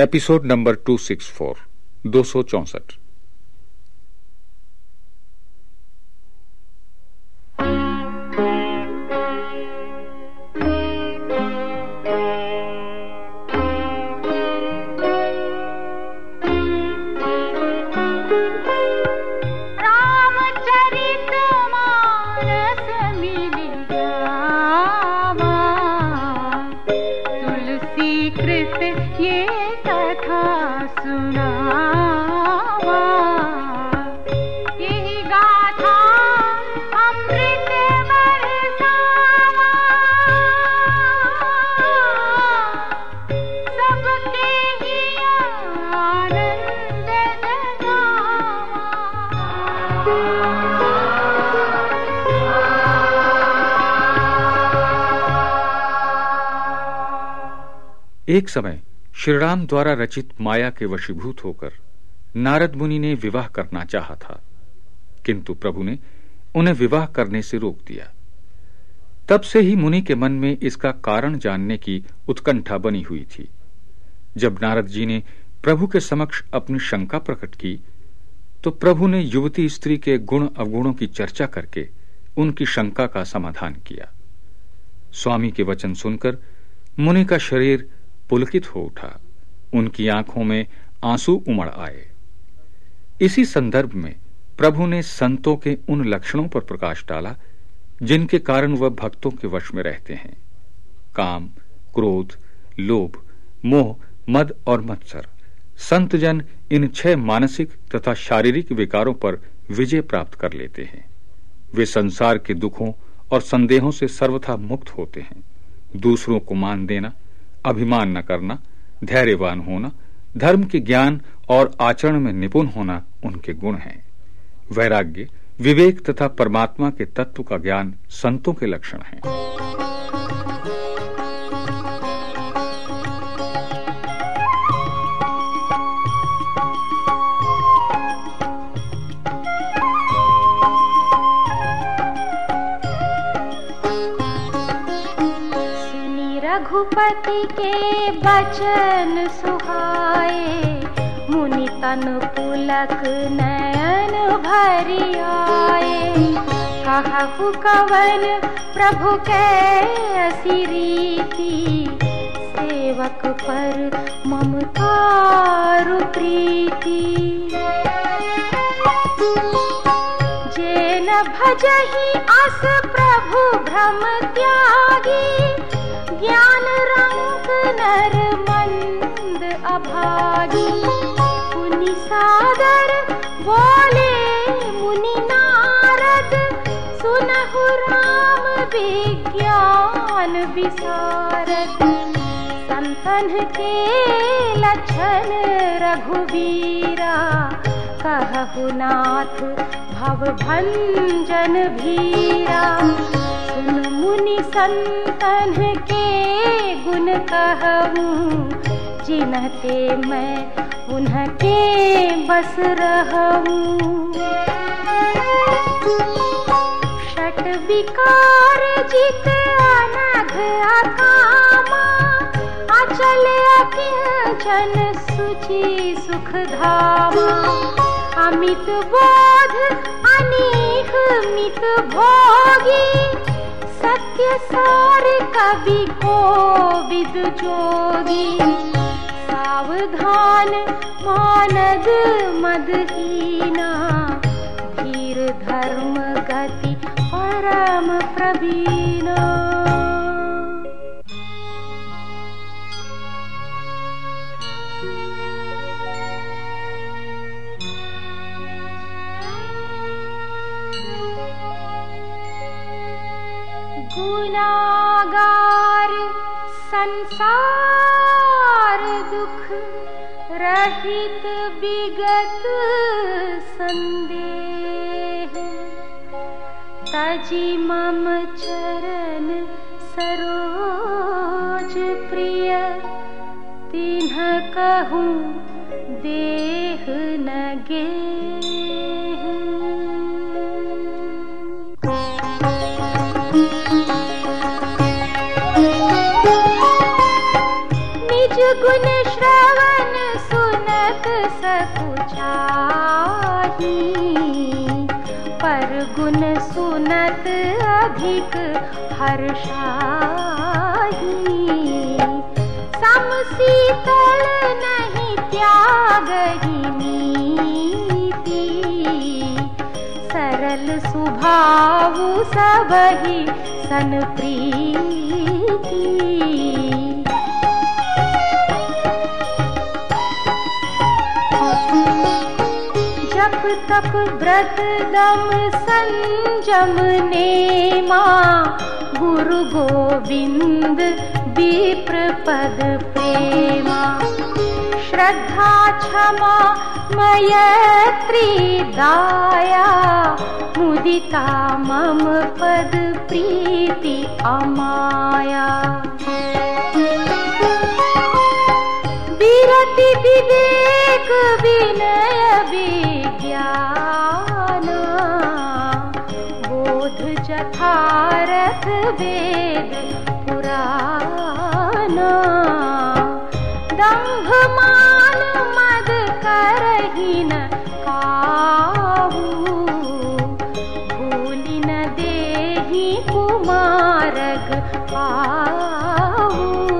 Episode number two six four दो सौ चौसठ। एक समय श्रीराम द्वारा रचित माया के वशीभूत होकर नारद मुनि ने विवाह करना चाहा था, किंतु प्रभु ने उन्हें विवाह करने से रोक दिया। तब से ही मुनि के मन में इसका कारण जानने की उत्कंठा बनी हुई थी। जब नारद जी ने प्रभु के समक्ष अपनी शंका प्रकट की तो प्रभु ने युवती स्त्री के गुण अवगुणों की चर्चा करके उनकी शंका का समाधान किया। स्वामी के वचन सुनकर मुनि का शरीर पुलकित हो उठा। उनकी आँखों में आँसू उमड़ आए। इसी संदर्भ में प्रभु ने संतों के उन लक्षणों पर प्रकाश डाला, जिनके कारण वह भक्तों के वश में रहते हैं। काम, क्रोध, लोभ, मोह, मद और मत्सर। संतजन इन छह मानसिक तथा शारीरिक विकारों पर विजय प्राप्त कर लेते हैं। वे संसार के दुखों और संदेहों से सर्वथा मुक्त होते हैं। दूसरों को मान देना अभिमान न करना, धैर्यवान होना, धर्म के ज्ञान और आचरण में निपुण होना उनके गुण हैं। वैराग्य, विवेक तथा परमात्मा के तत्व का ज्ञान संतों के लक्षण हैं। रघुपति के बचन सुहाए मुनि तन पुलक नयन भरि आए। कहु कवन प्रभु के रीति सेवक पर ममतारु प्रीति। न भजही अस प्रभु भ्रम त्यागी ज्ञान रंग नर मंद अभागी। मुनि सागर बोले मुनि नारद सुनहु राम विज्ञान विसारद। संतन के लक्षण रघुवीरा कहु नाथ भंजन भीरा। सुन मुनि संतन के गुण मैं उनके बस रहूँ। षट विकार जित अनघ अकामा अचल अकिंचन सुचि सुख धामा। अमित बोध सत्य सार कवि को जोगी। सावधान मानद मदहीना। धीर धर्म गति परम प्रवीणा मम चरण सरोज प्रिय। तिन्ह कहूँ देह न गे अधिक हर्षाही। सम शीतल नहीं त्याग नीति। सरल स्वभाव सब ही सन प्रीति तप व्रत दम संजम ने माँ गुरु गोविंद विप्र पद प्रेमा। श्रद्धा क्षमा मयत्री दाया मुदिता मम पद प्रीति अमाया। विरति विवेक विनय विज्ञान बोध जथारथ वेद पुराण। दम्भ मान मद करहीन काहू। भूलि न देहि कुमारग पाहू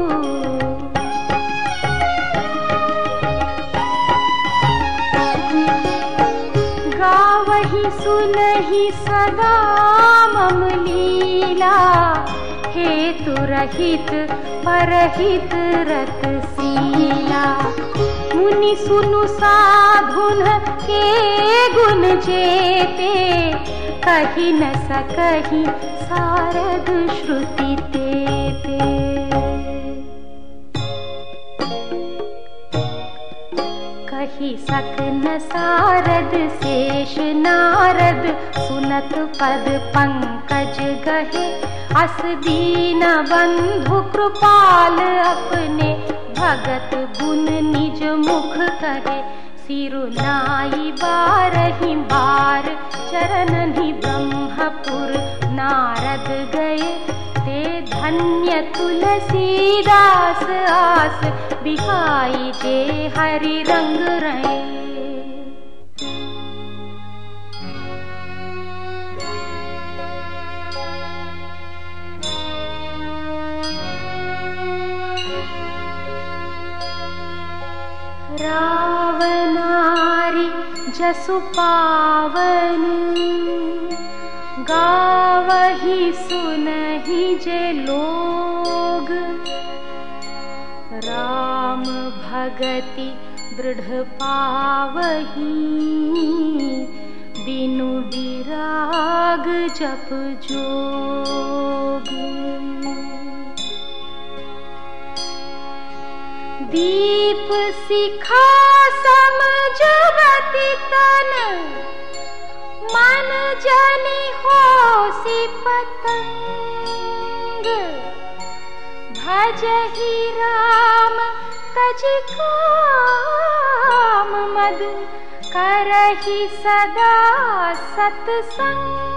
हेतु रहित परहित रतशीला मुनि सुनु साधुन के गुण जेते कहि न सकहि सारद श्रुति तेते कही सकन सारद शेष नारद सुनत पद पंकज गहे अस दीन बंधु कृपाल अपने भगत गुण निज मुख कहे सिरुनाई बारही बार चरणनि ब्रह्मपुर नारद गए। ते धन्य तुलसीदास आस बिहाई जे हरि रंग रहे रावनारी जसु पावन। गावही सुनहि जे लोग। राम भगति दृढ़ पावही। बिनु विराग जप जोग दीप सिखा समझवती तन। मन जनि हो सी पतंग। भजहि मद करहि सदा सत्संग